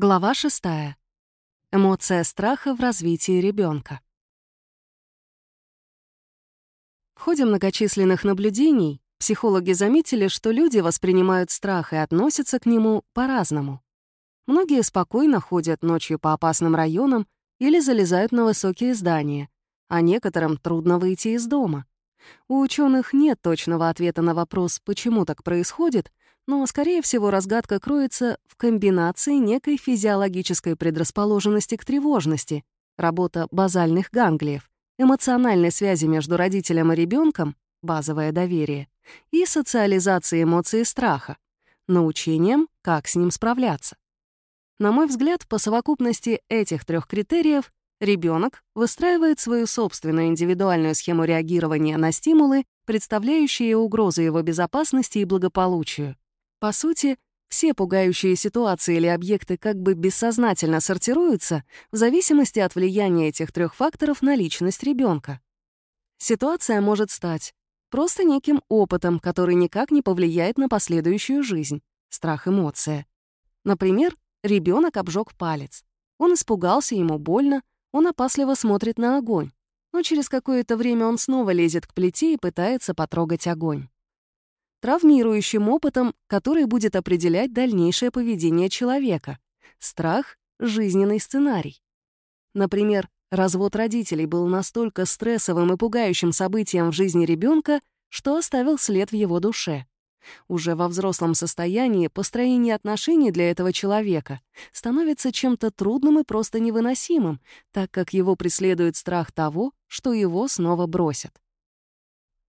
Глава 6. Эмоция страха в развитии ребенка. В ходе многочисленных наблюдений психологи заметили, что люди воспринимают страх и относятся к нему по-разному. Многие спокойно ходят ночью по опасным районам или залезают на высокие здания, а некоторым трудно выйти из дома. У ученых нет точного ответа на вопрос, почему так происходит, но, скорее всего, разгадка кроется в комбинации некой физиологической предрасположенности к тревожности, работа базальных ганглиев, эмоциональной связи между родителем и ребенком, базовое доверие, и социализации эмоций страха, научением, как с ним справляться. На мой взгляд, по совокупности этих трех критериев ребенок выстраивает свою собственную индивидуальную схему реагирования на стимулы, представляющие угрозы его безопасности и благополучию. По сути, все пугающие ситуации или объекты как бы бессознательно сортируются в зависимости от влияния этих трех факторов на личность ребенка. Ситуация может стать просто неким опытом, который никак не повлияет на последующую жизнь, страх эмоция. Например, ребенок обжег палец. Он испугался, ему больно, он опасливо смотрит на огонь. Но через какое-то время он снова лезет к плите и пытается потрогать огонь травмирующим опытом, который будет определять дальнейшее поведение человека. Страх — жизненный сценарий. Например, развод родителей был настолько стрессовым и пугающим событием в жизни ребенка, что оставил след в его душе. Уже во взрослом состоянии построение отношений для этого человека становится чем-то трудным и просто невыносимым, так как его преследует страх того, что его снова бросят.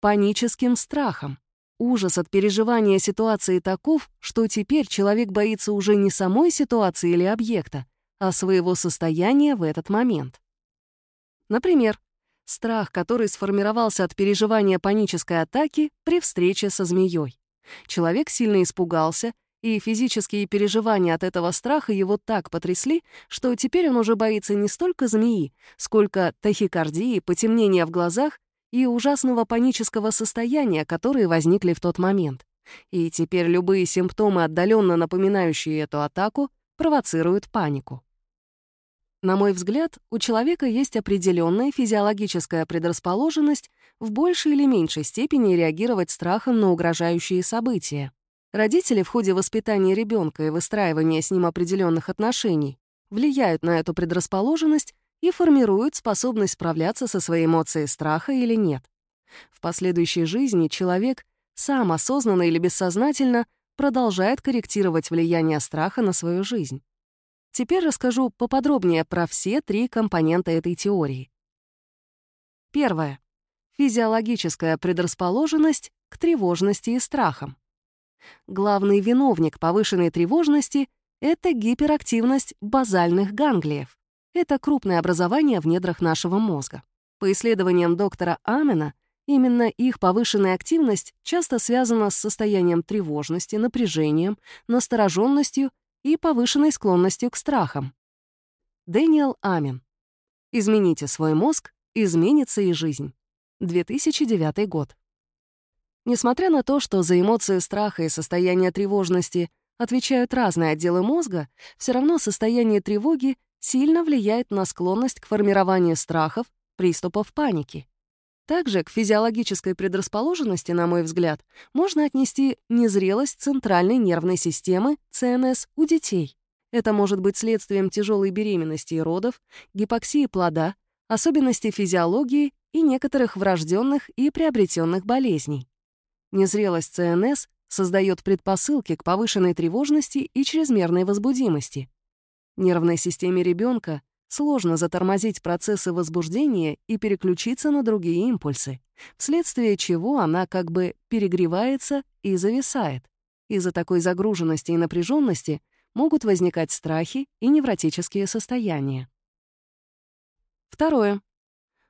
Паническим страхом. Ужас от переживания ситуации таков, что теперь человек боится уже не самой ситуации или объекта, а своего состояния в этот момент. Например, страх, который сформировался от переживания панической атаки при встрече со змеей. Человек сильно испугался, и физические переживания от этого страха его так потрясли, что теперь он уже боится не столько змеи, сколько тахикардии, потемнения в глазах и ужасного панического состояния, которые возникли в тот момент. И теперь любые симптомы, отдаленно напоминающие эту атаку, провоцируют панику. На мой взгляд, у человека есть определенная физиологическая предрасположенность в большей или меньшей степени реагировать страхом на угрожающие события. Родители в ходе воспитания ребенка и выстраивания с ним определенных отношений влияют на эту предрасположенность и формируют способность справляться со своей эмоцией страха или нет. В последующей жизни человек сам осознанно или бессознательно продолжает корректировать влияние страха на свою жизнь. Теперь расскажу поподробнее про все три компонента этой теории. Первое. Физиологическая предрасположенность к тревожности и страхам. Главный виновник повышенной тревожности — это гиперактивность базальных ганглиев. Это крупное образование в недрах нашего мозга. По исследованиям доктора Амена, именно их повышенная активность часто связана с состоянием тревожности, напряжением, настороженностью и повышенной склонностью к страхам. Дэниел Амен. «Измените свой мозг, изменится и жизнь». 2009 год. Несмотря на то, что за эмоции страха и состояние тревожности отвечают разные отделы мозга, все равно состояние тревоги сильно влияет на склонность к формированию страхов, приступов паники. Также к физиологической предрасположенности, на мой взгляд, можно отнести незрелость центральной нервной системы, ЦНС, у детей. Это может быть следствием тяжелой беременности и родов, гипоксии плода, особенностей физиологии и некоторых врожденных и приобретенных болезней. Незрелость ЦНС создает предпосылки к повышенной тревожности и чрезмерной возбудимости. Нервной системе ребенка сложно затормозить процессы возбуждения и переключиться на другие импульсы, вследствие чего она как бы перегревается и зависает. Из-за такой загруженности и напряженности могут возникать страхи и невротические состояния. Второе.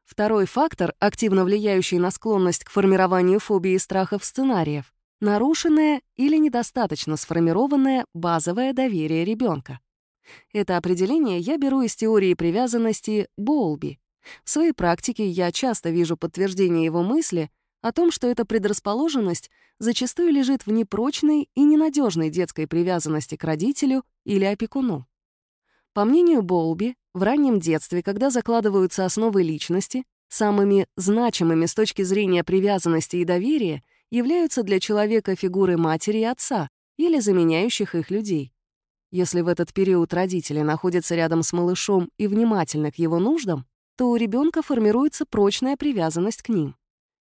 Второй фактор, активно влияющий на склонность к формированию фобии и страхов сценариев — нарушенное или недостаточно сформированное базовое доверие ребенка. Это определение я беру из теории привязанности Боулби. В своей практике я часто вижу подтверждение его мысли о том, что эта предрасположенность зачастую лежит в непрочной и ненадежной детской привязанности к родителю или опекуну. По мнению Болби, в раннем детстве, когда закладываются основы личности, самыми значимыми с точки зрения привязанности и доверия являются для человека фигуры матери и отца или заменяющих их людей. Если в этот период родители находятся рядом с малышом и внимательны к его нуждам, то у ребенка формируется прочная привязанность к ним.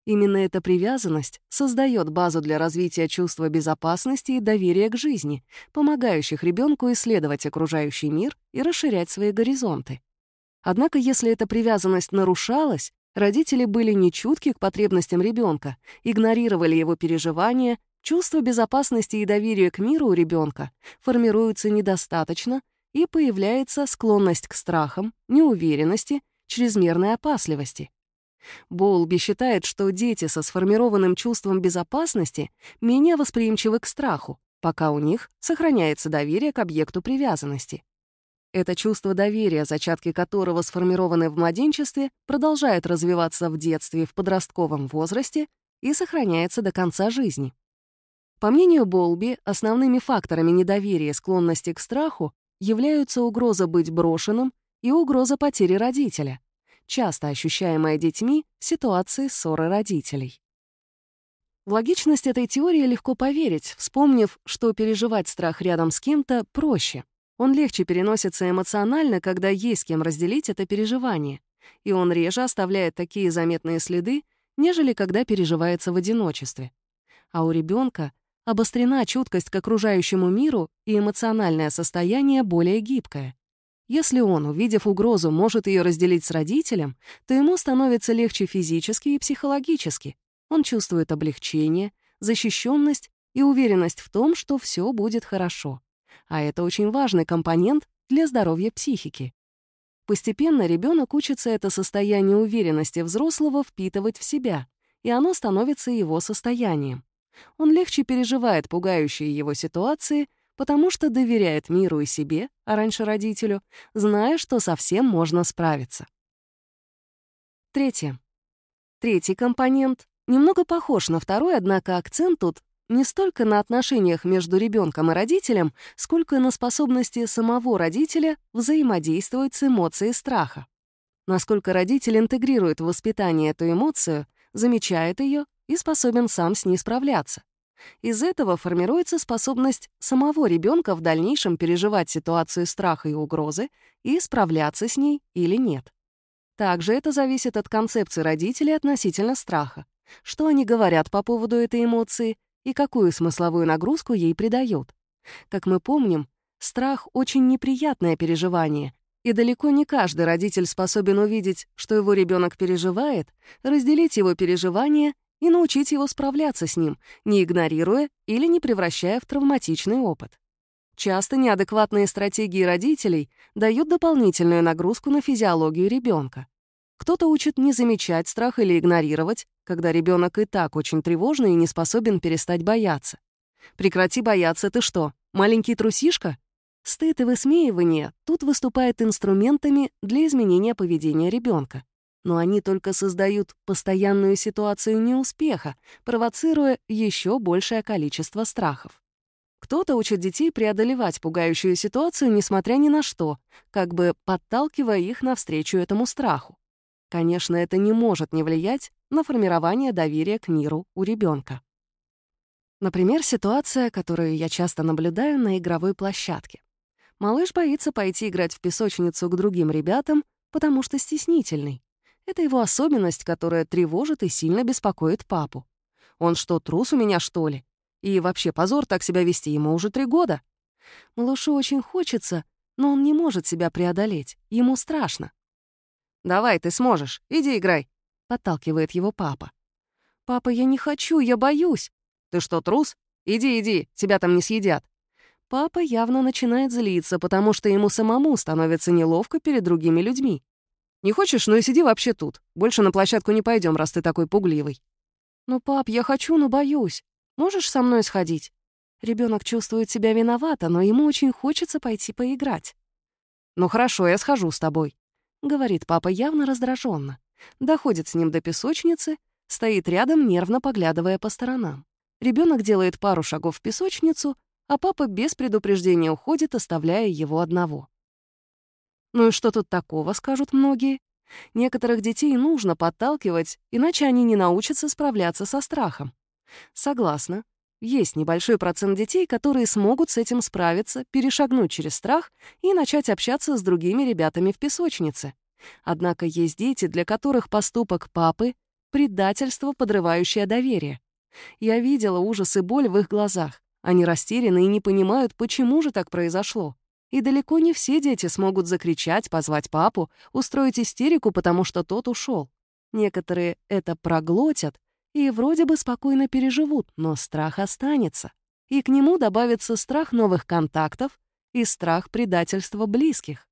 Именно эта привязанность создает базу для развития чувства безопасности и доверия к жизни, помогающих ребенку исследовать окружающий мир и расширять свои горизонты. Однако, если эта привязанность нарушалась, родители были нечутки к потребностям ребенка, игнорировали его переживания, чувство безопасности и доверия к миру у ребенка формируются недостаточно, и появляется склонность к страхам, неуверенности, чрезмерной опасливости. Болби считает, что дети со сформированным чувством безопасности менее восприимчивы к страху, пока у них сохраняется доверие к объекту привязанности. Это чувство доверия, зачатки которого сформированы в младенчестве, продолжает развиваться в детстве в подростковом возрасте и сохраняется до конца жизни. По мнению Болби, основными факторами недоверия и склонности к страху являются угроза быть брошенным и угроза потери родителя — часто ощущаемая детьми в ситуации ссоры родителей. В логичность этой теории легко поверить, вспомнив, что переживать страх рядом с кем-то проще. Он легче переносится эмоционально, когда есть с кем разделить это переживание, и он реже оставляет такие заметные следы, нежели когда переживается в одиночестве. А у ребенка обострена чуткость к окружающему миру и эмоциональное состояние более гибкое. Если он, увидев угрозу, может ее разделить с родителем, то ему становится легче физически и психологически. Он чувствует облегчение, защищенность и уверенность в том, что все будет хорошо. А это очень важный компонент для здоровья психики. Постепенно ребенок учится это состояние уверенности взрослого впитывать в себя, и оно становится его состоянием. Он легче переживает пугающие его ситуации потому что доверяет миру и себе, а раньше родителю, зная, что совсем можно справиться. Третье. Третий компонент немного похож на второй, однако акцент тут не столько на отношениях между ребенком и родителем, сколько на способности самого родителя взаимодействовать с эмоцией страха. Насколько родитель интегрирует в воспитание эту эмоцию, замечает ее и способен сам с ней справляться. Из этого формируется способность самого ребенка в дальнейшем переживать ситуацию страха и угрозы и справляться с ней или нет. Также это зависит от концепции родителей относительно страха. Что они говорят по поводу этой эмоции и какую смысловую нагрузку ей придают. Как мы помним, страх — очень неприятное переживание, и далеко не каждый родитель способен увидеть, что его ребенок переживает, разделить его переживания и научить его справляться с ним, не игнорируя или не превращая в травматичный опыт. Часто неадекватные стратегии родителей дают дополнительную нагрузку на физиологию ребенка. Кто-то учит не замечать страх или игнорировать, когда ребенок и так очень тревожный и не способен перестать бояться. Прекрати бояться, ты что, маленький трусишка? Стыд и высмеивание тут выступают инструментами для изменения поведения ребенка но они только создают постоянную ситуацию неуспеха, провоцируя еще большее количество страхов. Кто-то учит детей преодолевать пугающую ситуацию, несмотря ни на что, как бы подталкивая их навстречу этому страху. Конечно, это не может не влиять на формирование доверия к миру у ребенка. Например, ситуация, которую я часто наблюдаю на игровой площадке. Малыш боится пойти играть в песочницу к другим ребятам, потому что стеснительный. Это его особенность, которая тревожит и сильно беспокоит папу. Он что, трус у меня, что ли? И вообще позор так себя вести, ему уже три года. Малышу очень хочется, но он не может себя преодолеть, ему страшно. «Давай, ты сможешь, иди играй», — подталкивает его папа. «Папа, я не хочу, я боюсь». «Ты что, трус? Иди, иди, тебя там не съедят». Папа явно начинает злиться, потому что ему самому становится неловко перед другими людьми. Не хочешь, ну и сиди вообще тут. Больше на площадку не пойдем, раз ты такой пугливый». «Ну, пап, я хочу, но боюсь. Можешь со мной сходить?» Ребенок чувствует себя виновато, но ему очень хочется пойти поиграть. «Ну хорошо, я схожу с тобой», — говорит папа явно раздраженно. Доходит с ним до песочницы, стоит рядом, нервно поглядывая по сторонам. Ребенок делает пару шагов в песочницу, а папа без предупреждения уходит, оставляя его одного. Ну и что тут такого, скажут многие? Некоторых детей нужно подталкивать, иначе они не научатся справляться со страхом. Согласна. Есть небольшой процент детей, которые смогут с этим справиться, перешагнуть через страх и начать общаться с другими ребятами в песочнице. Однако есть дети, для которых поступок папы — предательство, подрывающее доверие. Я видела ужас и боль в их глазах. Они растеряны и не понимают, почему же так произошло. И далеко не все дети смогут закричать, позвать папу, устроить истерику, потому что тот ушел. Некоторые это проглотят и вроде бы спокойно переживут, но страх останется. И к нему добавится страх новых контактов и страх предательства близких.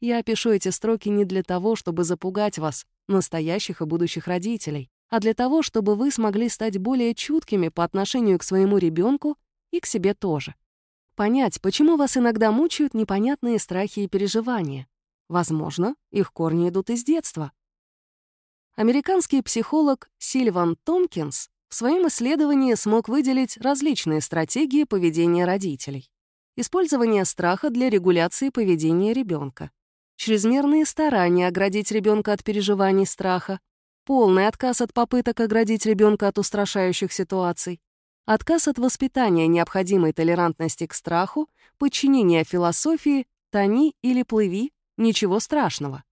Я пишу эти строки не для того, чтобы запугать вас, настоящих и будущих родителей, а для того, чтобы вы смогли стать более чуткими по отношению к своему ребенку и к себе тоже. Понять, почему вас иногда мучают непонятные страхи и переживания. Возможно, их корни идут из детства. Американский психолог Сильван Томпкинс в своем исследовании смог выделить различные стратегии поведения родителей. Использование страха для регуляции поведения ребенка, чрезмерные старания оградить ребенка от переживаний страха, полный отказ от попыток оградить ребенка от устрашающих ситуаций, отказ от воспитания необходимой толерантности к страху, подчинение философии «тони или плыви, ничего страшного»,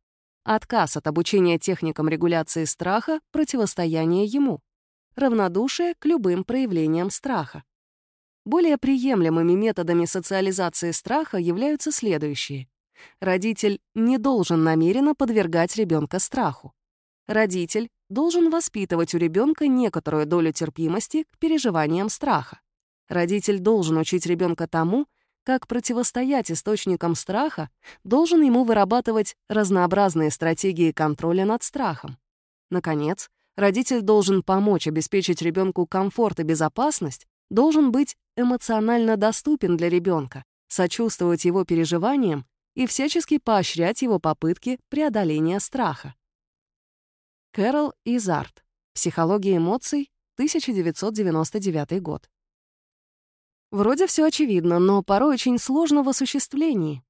Отказ от обучения техникам регуляции страха, противостояние ему. Равнодушие к любым проявлениям страха. Более приемлемыми методами социализации страха являются следующие. Родитель не должен намеренно подвергать ребенка страху. Родитель должен воспитывать у ребенка некоторую долю терпимости к переживаниям страха. Родитель должен учить ребенка тому, как противостоять источникам страха, должен ему вырабатывать разнообразные стратегии контроля над страхом. Наконец, родитель должен помочь обеспечить ребенку комфорт и безопасность, должен быть эмоционально доступен для ребенка, сочувствовать его переживаниям и всячески поощрять его попытки преодоления страха. Кэрол Изарт. Психология эмоций, 1999 год. Вроде все очевидно, но порой очень сложно в осуществлении.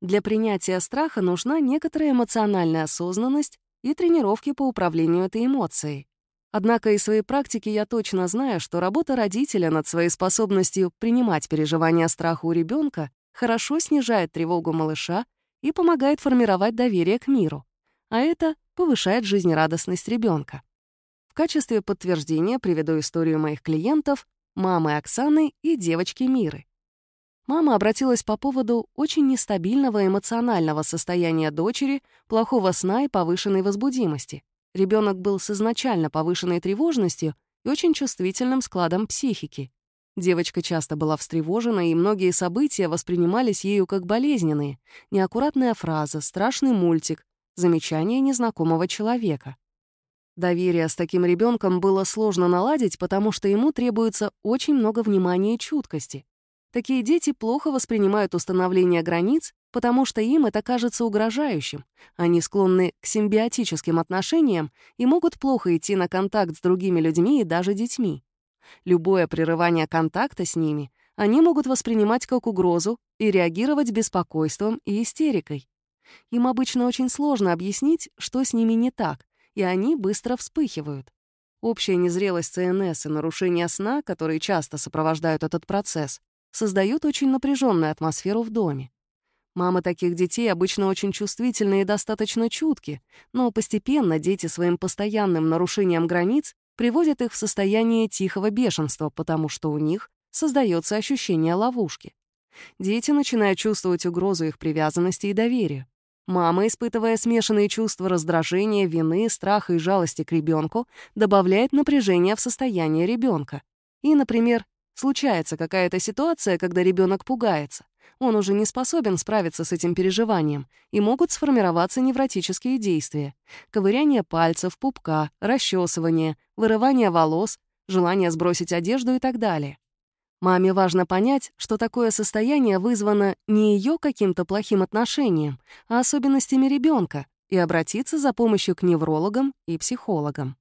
Для принятия страха нужна некоторая эмоциональная осознанность и тренировки по управлению этой эмоцией. Однако из своей практики я точно знаю, что работа родителя над своей способностью принимать переживания страха у ребенка хорошо снижает тревогу малыша и помогает формировать доверие к миру, а это повышает жизнерадостность ребенка. В качестве подтверждения приведу историю моих клиентов, мамы Оксаны и девочки Миры. Мама обратилась по поводу очень нестабильного эмоционального состояния дочери, плохого сна и повышенной возбудимости. Ребенок был с изначально повышенной тревожностью и очень чувствительным складом психики. Девочка часто была встревожена, и многие события воспринимались ею как болезненные. Неаккуратная фраза, страшный мультик, замечание незнакомого человека. Доверие с таким ребенком было сложно наладить, потому что ему требуется очень много внимания и чуткости. Такие дети плохо воспринимают установление границ, потому что им это кажется угрожающим. Они склонны к симбиотическим отношениям и могут плохо идти на контакт с другими людьми и даже детьми. Любое прерывание контакта с ними они могут воспринимать как угрозу и реагировать беспокойством и истерикой. Им обычно очень сложно объяснить, что с ними не так, и они быстро вспыхивают. Общая незрелость ЦНС и нарушение сна, которые часто сопровождают этот процесс, создают очень напряженную атмосферу в доме. Мамы таких детей обычно очень чувствительны и достаточно чутки, но постепенно дети своим постоянным нарушением границ приводят их в состояние тихого бешенства, потому что у них создается ощущение ловушки. Дети начинают чувствовать угрозу их привязанности и доверия. Мама, испытывая смешанные чувства раздражения, вины, страха и жалости к ребенку, добавляет напряжение в состояние ребенка. И, например, случается какая-то ситуация, когда ребенок пугается. Он уже не способен справиться с этим переживанием, и могут сформироваться невротические действия. Ковыряние пальцев, пупка, расчесывание, вырывание волос, желание сбросить одежду и так далее. Маме важно понять, что такое состояние вызвано не ее каким-то плохим отношением, а особенностями ребенка, и обратиться за помощью к неврологам и психологам.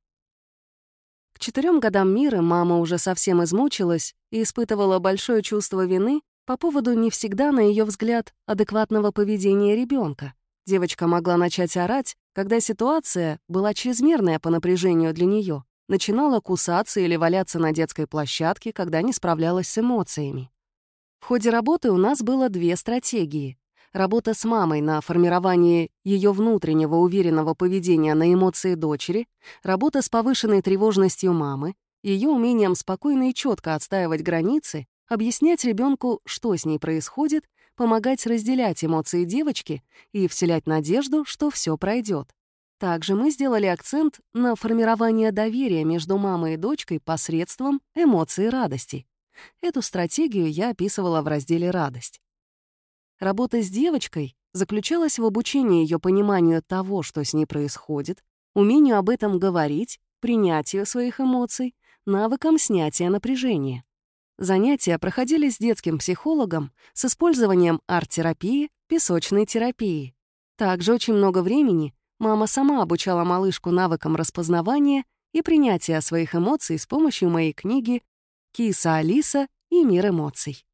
К четырем годам мира мама уже совсем измучилась и испытывала большое чувство вины по поводу не всегда, на ее взгляд, адекватного поведения ребенка. Девочка могла начать орать, когда ситуация была чрезмерная по напряжению для нее, начинала кусаться или валяться на детской площадке, когда не справлялась с эмоциями. В ходе работы у нас было две стратегии. Работа с мамой на формирование ее внутреннего уверенного поведения на эмоции дочери, работа с повышенной тревожностью мамы, ее умением спокойно и четко отстаивать границы, объяснять ребенку, что с ней происходит помогать разделять эмоции девочки и вселять надежду, что все пройдет. Также мы сделали акцент на формирование доверия между мамой и дочкой посредством эмоций радости. Эту стратегию я описывала в разделе «Радость». Работа с девочкой заключалась в обучении ее пониманию того, что с ней происходит, умению об этом говорить, принятию своих эмоций, навыкам снятия напряжения. Занятия проходили с детским психологом с использованием арт-терапии, песочной терапии. Также очень много времени мама сама обучала малышку навыкам распознавания и принятия своих эмоций с помощью моей книги «Киса Алиса и мир эмоций».